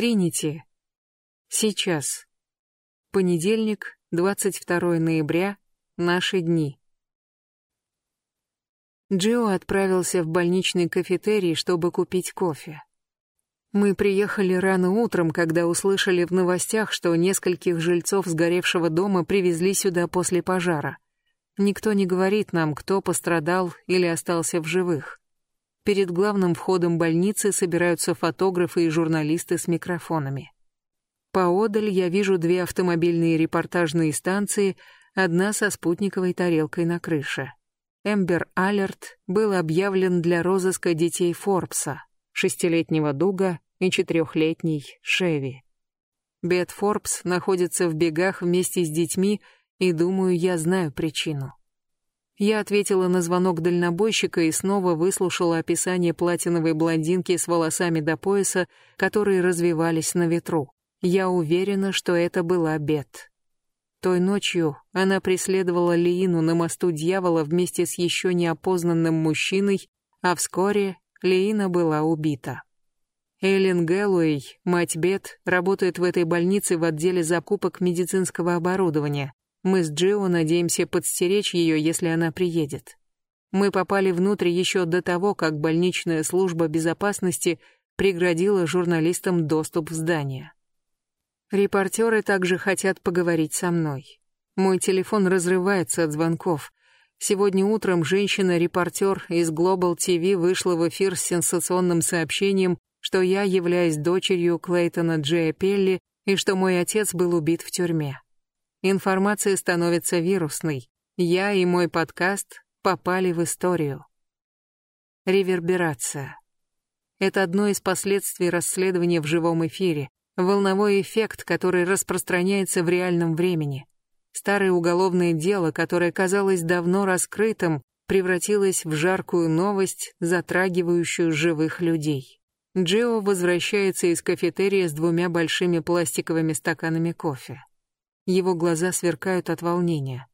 Тринити. Сейчас. Понедельник, 22 ноября, наши дни. Джио отправился в больничный кафетерий, чтобы купить кофе. Мы приехали рано утром, когда услышали в новостях, что нескольких жильцов сгоревшего дома привезли сюда после пожара. Никто не говорит нам, кто пострадал или остался в живых. Перед главным входом больницы собираются фотографы и журналисты с микрофонами. Поодаль я вижу две автомобильные репортажные станции, одна со спутниковой тарелкой на крыше. Эмбер Алерт был объявлен для розыска детей Форбса, шестилетнего Дуга и четырехлетней Шеви. Бет Форбс находится в бегах вместе с детьми, и думаю, я знаю причину. Я ответила на звонок дальнобойщика и снова выслушала описание платиновой блондинки с волосами до пояса, которые развивались на ветру. Я уверена, что это была Бет. Той ночью она преследовала Лиину на мосту дьявола вместе с еще неопознанным мужчиной, а вскоре Лиина была убита. Эллен Гэллоуэй, мать Бет, работает в этой больнице в отделе закупок медицинского оборудования. Мы с Джио надеемся подстеречь ее, если она приедет. Мы попали внутрь еще до того, как больничная служба безопасности преградила журналистам доступ в здание. Репортеры также хотят поговорить со мной. Мой телефон разрывается от звонков. Сегодня утром женщина-репортер из Global TV вышла в эфир с сенсационным сообщением, что я являюсь дочерью Клейтона Джея Пелли и что мой отец был убит в тюрьме. Информация становится вирусной. Я и мой подкаст попали в историю. Реверберация. Это одно из последствий расследования в живом эфире волновой эффект, который распространяется в реальном времени. Старое уголовное дело, которое казалось давно раскрытым, превратилось в жаркую новость, затрагивающую живых людей. Джио возвращается из кафетерия с двумя большими пластиковыми стаканами кофе. Его глаза сверкают от волнения.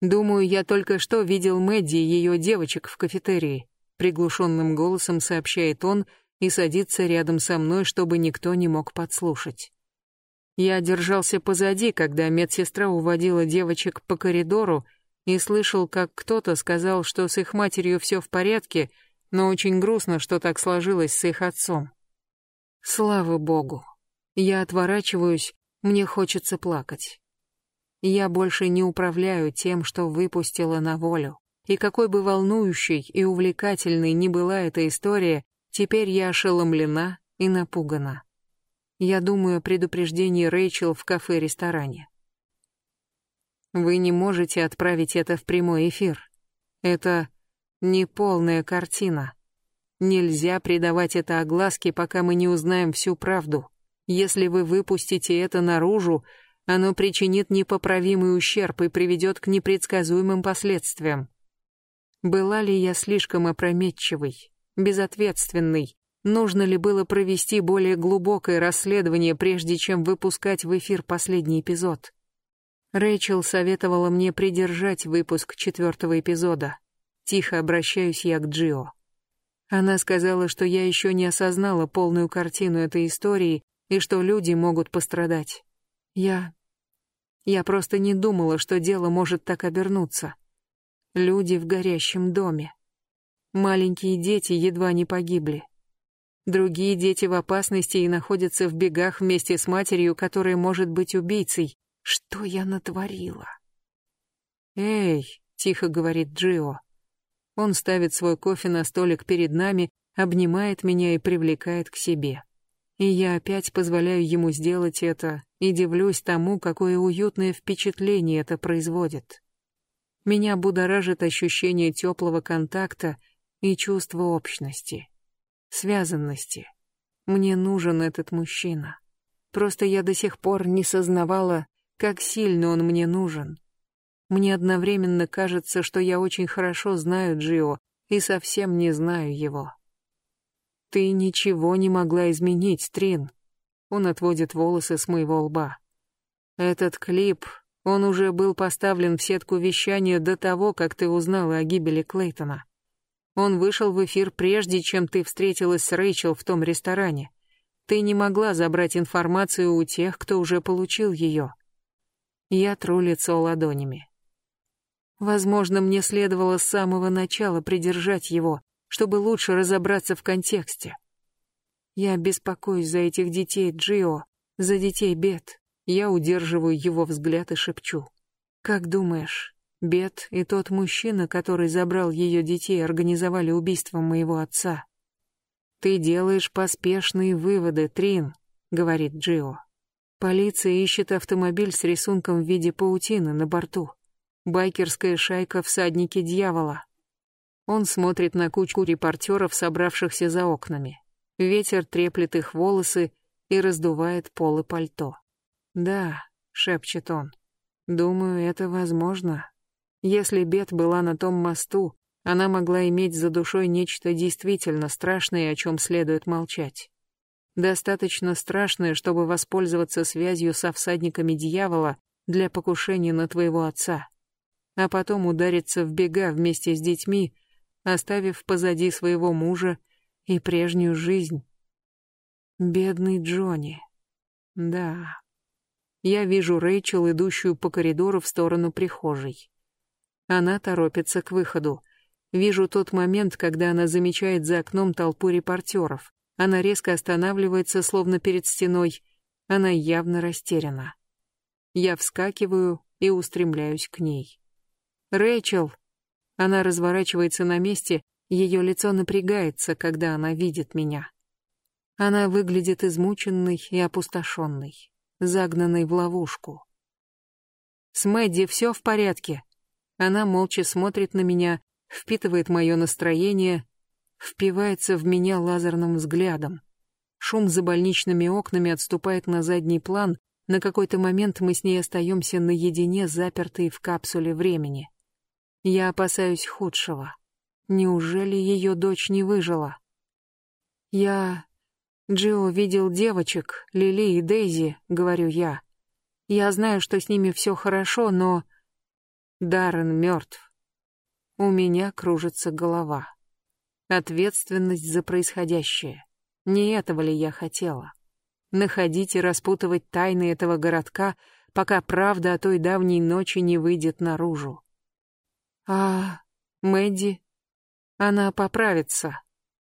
«Думаю, я только что видел Мэдди и ее девочек в кафетерии», приглушенным голосом сообщает он, и садится рядом со мной, чтобы никто не мог подслушать. Я держался позади, когда медсестра уводила девочек по коридору и слышал, как кто-то сказал, что с их матерью все в порядке, но очень грустно, что так сложилось с их отцом. Слава богу. Я отворачиваюсь, мне хочется плакать. Я больше не управляю тем, что выпустила на волю. И какой бы волнующей и увлекательной ни была эта история, Теперь я ошеломлена и напугана. Я думаю о предупреждении Рэйчел в кафе-ресторане. Вы не можете отправить это в прямой эфир. Это не полная картина. Нельзя придавать это огласке, пока мы не узнаем всю правду. Если вы выпустите это наружу, оно причинит непоправимый ущерб и приведет к непредсказуемым последствиям. Была ли я слишком опрометчивой? безответственный. Нужно ли было провести более глубокое расследование, прежде чем выпускать в эфир последний эпизод? Рэйчел советовала мне придержать выпуск четвертого эпизода. Тихо обращаюсь я к Джио. Она сказала, что я еще не осознала полную картину этой истории и что люди могут пострадать. Я... Я просто не думала, что дело может так обернуться. Люди в горящем доме. Маленькие дети едва не погибли. Другие дети в опасности и находятся в бегах вместе с матерью, которая может быть убийцей. Что я натворила? «Эй», — тихо говорит Джио. Он ставит свой кофе на столик перед нами, обнимает меня и привлекает к себе. И я опять позволяю ему сделать это и дивлюсь тому, какое уютное впечатление это производит. Меня будоражит ощущение теплого контакта и чувство общности, связанности. Мне нужен этот мужчина. Просто я до сих пор не сознавала, как сильно он мне нужен. Мне одновременно кажется, что я очень хорошо знаю Джио и совсем не знаю его. Ты ничего не могла изменить, Трин. Он отводит волосы с моего лба. Этот клип, он уже был поставлен в сетку вещания до того, как ты узнала о гибели Клейтона. Он вышел в эфир прежде, чем ты встретилась с Рэйчел в том ресторане. Ты не могла забрать информацию у тех, кто уже получил ее. Я тру лицо ладонями. Возможно, мне следовало с самого начала придержать его, чтобы лучше разобраться в контексте. Я беспокоюсь за этих детей, Джио, за детей Бет. Я удерживаю его взгляд и шепчу. Как думаешь, Бет и тот мужчина, который забрал ее детей, организовали убийство моего отца? Ты делаешь поспешные выводы, Трин, говорит Джио. Полиция ищет автомобиль с рисунком в виде паутины на борту. Байкерская шайка всадники дьявола. Он смотрит на кучку репортеров, собравшихся за окнами. Ветер треплет их волосы и раздувает полы пальто. «Да», — шепчет он, — «думаю, это возможно. Если Бет была на том мосту, она могла иметь за душой нечто действительно страшное, о чем следует молчать. Достаточно страшное, чтобы воспользоваться связью со всадниками дьявола для покушения на твоего отца, а потом удариться в бега вместе с детьми, оставив позади своего мужа и прежнюю жизнь. Бедный Джонни. Да. Я вижу Рэйчел, идущую по коридору в сторону прихожей. Она торопится к выходу. Вижу тот момент, когда она замечает за окном толпу репортеров. Она резко останавливается, словно перед стеной. Она явно растеряна. Я вскакиваю и устремляюсь к ней. «Рэйчел!» Она разворачивается на месте, ее лицо напрягается, когда она видит меня. Она выглядит измученной и опустошенной, загнанной в ловушку. С Мэдди все в порядке. Она молча смотрит на меня, впитывает мое настроение, впивается в меня лазерным взглядом. Шум за больничными окнами отступает на задний план, на какой-то момент мы с ней остаемся наедине, запертые в капсуле времени. Я опасаюсь худшего. Неужели ее дочь не выжила? Я... Джио видел девочек, Лили и Дейзи, говорю я. Я знаю, что с ними все хорошо, но... Даррен мертв. У меня кружится голова. Ответственность за происходящее. Не этого ли я хотела? Находить и распутывать тайны этого городка, пока правда о той давней ночи не выйдет наружу. А Мэдди она поправится.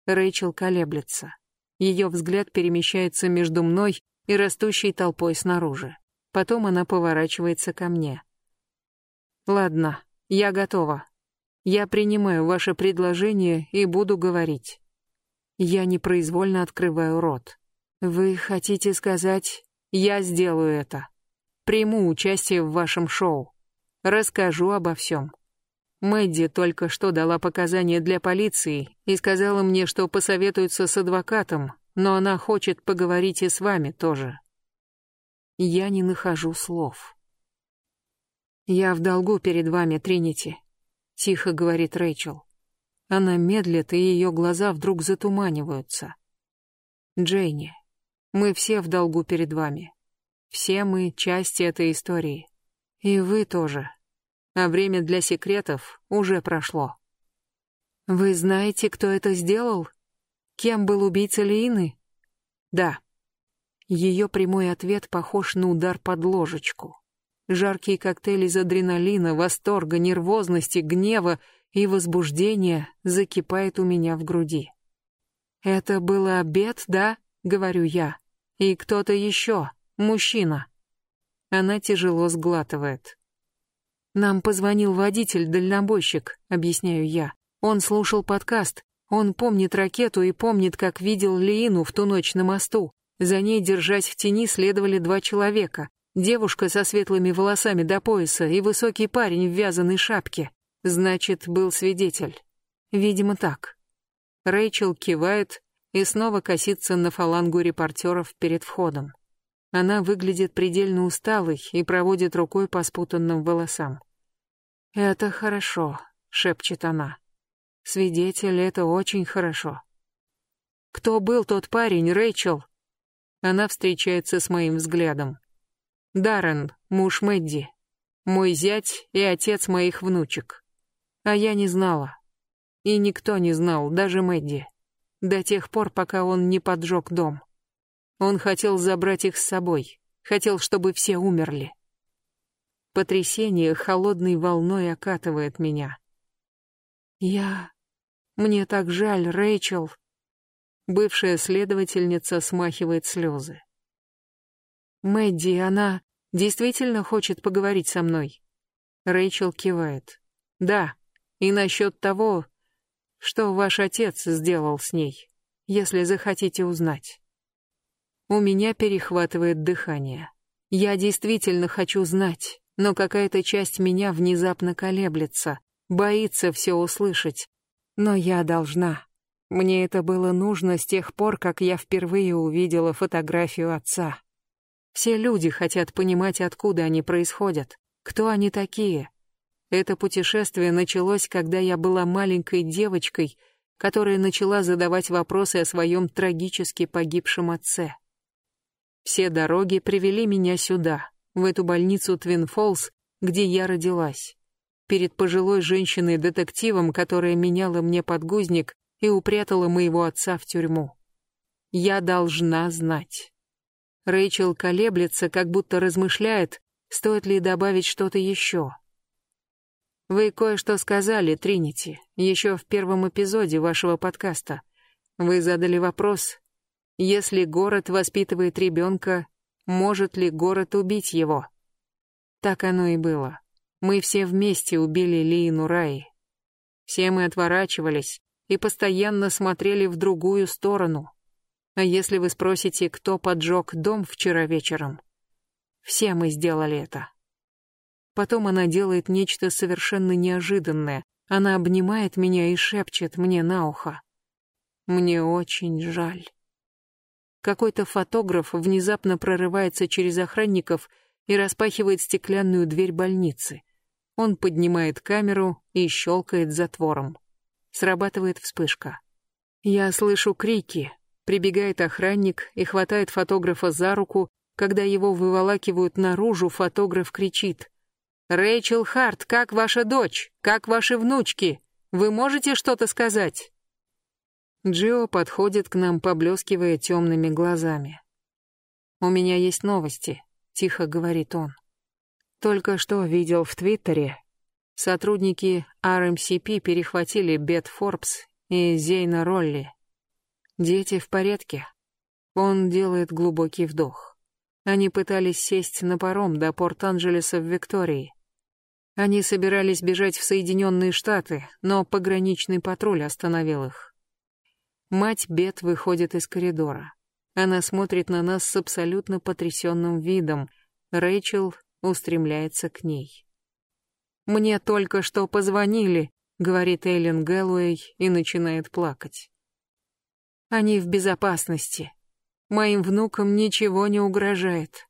Рэйчел колеблется. Ее взгляд перемещается между мной и растущей толпой снаружи. Потом она поворачивается ко мне. Ладно, я готова. Я принимаю ваше предложение и буду говорить. Я непроизвольно открываю рот. Вы хотите сказать, я сделаю это. Приму участие в вашем шоу. Расскажу обо всем. Мэдди только что дала показания для полиции и сказала мне, что посоветуется с адвокатом, но она хочет поговорить и с вами тоже. Я не нахожу слов. Я в долгу перед вами, Тринити, тихо говорит Рэйчел. Она медлит, и ее глаза вдруг затуманиваются. Джейни, мы все в долгу перед вами. Все мы части этой истории. И вы тоже а время для секретов уже прошло. Вы знаете, кто это сделал? Кем был убийца Лиины? Да. Ее прямой ответ похож на удар под ложечку. Жаркий коктейль из адреналина, восторга, нервозности, гнева и возбуждения закипает у меня в груди. Это был обед, да? говорю я. И кто-то еще, мужчина. Она тяжело сглатывает. Нам позвонил водитель-дальнобойщик, объясняю я. Он слушал подкаст. Он помнит ракету и помнит, как видел Лиину в ту ночь на мосту. За ней, держась в тени, следовали два человека. Девушка со светлыми волосами до пояса и высокий парень в вязаной шапке. Значит, был свидетель. Видимо, так. Рэйчел кивает и снова косится на фалангу репортеров перед входом. Она выглядит предельно усталой и проводит рукой по спутанным волосам. «Это хорошо», — шепчет она. «Свидетель, это очень хорошо». «Кто был тот парень, Рэйчел?» Она встречается с моим взглядом. «Даррен, муж Мэдди. Мой зять и отец моих внучек. А я не знала. И никто не знал, даже Мэдди. До тех пор, пока он не поджег дом. Он хотел забрать их с собой, хотел, чтобы все умерли. Потрясение холодной волной окатывает меня. Я... Мне так жаль, Рэйчел. Бывшая следовательница смахивает слезы. Мэдди, она действительно хочет поговорить со мной. Рэйчел кивает. Да, и насчет того, что ваш отец сделал с ней, если захотите узнать. У меня перехватывает дыхание. Я действительно хочу знать, но какая-то часть меня внезапно колеблется, боится все услышать. Но я должна. Мне это было нужно с тех пор, как я впервые увидела фотографию отца. Все люди хотят понимать, откуда они происходят, кто они такие, это путешествие началось, когда я была маленькой девочкой, которая начала задавать вопросы о своем трагически погибшем отце. Все дороги привели меня сюда, в эту больницу Твин Фолс, где я родилась. Перед пожилой женщиной-детективом, которая меняла мне подгузник и упрятала моего отца в тюрьму. Я должна знать. Рэйчел колеблется, как будто размышляет, стоит ли добавить что-то еще. Вы кое-что сказали, Тринити, еще в первом эпизоде вашего подкаста. Вы задали вопрос, если город воспитывает ребенка, может ли город убить его? Так оно и было. Мы все вместе убили Лиину Раи. Все мы отворачивались и постоянно смотрели в другую сторону. А если вы спросите, кто поджег дом вчера вечером, все мы сделали это. Потом она делает нечто совершенно неожиданное. Она обнимает меня и шепчет мне на ухо. Мне очень жаль. Какой-то фотограф внезапно прорывается через охранников и распахивает стеклянную дверь больницы. Он поднимает камеру и щелкает затвором. Срабатывает вспышка. Я слышу крики. Прибегает охранник и хватает фотографа за руку. Когда его выволакивают наружу, фотограф кричит. Рэйчел Харт, как ваша дочь? Как ваши внучки? Вы можете что-то сказать?» Джио подходит к нам, поблескивая темными глазами. «У меня есть новости», — тихо говорит он. «Только что видел в Твиттере. Сотрудники RMCP перехватили Бет Форбс и Зейна Ролли. Дети в порядке?» Он делает глубокий вдох. Они пытались сесть на паром до Порт-Анджелеса в Виктории. Они собирались бежать в Соединенные Штаты, но пограничный патруль остановил их. Мать Бет выходит из коридора. Она смотрит на нас с абсолютно потрясенным видом. Рэйчел устремляется к ней. «Мне только что позвонили», — говорит Эйлен Гэллоуэй и начинает плакать. «Они в безопасности. Моим внукам ничего не угрожает.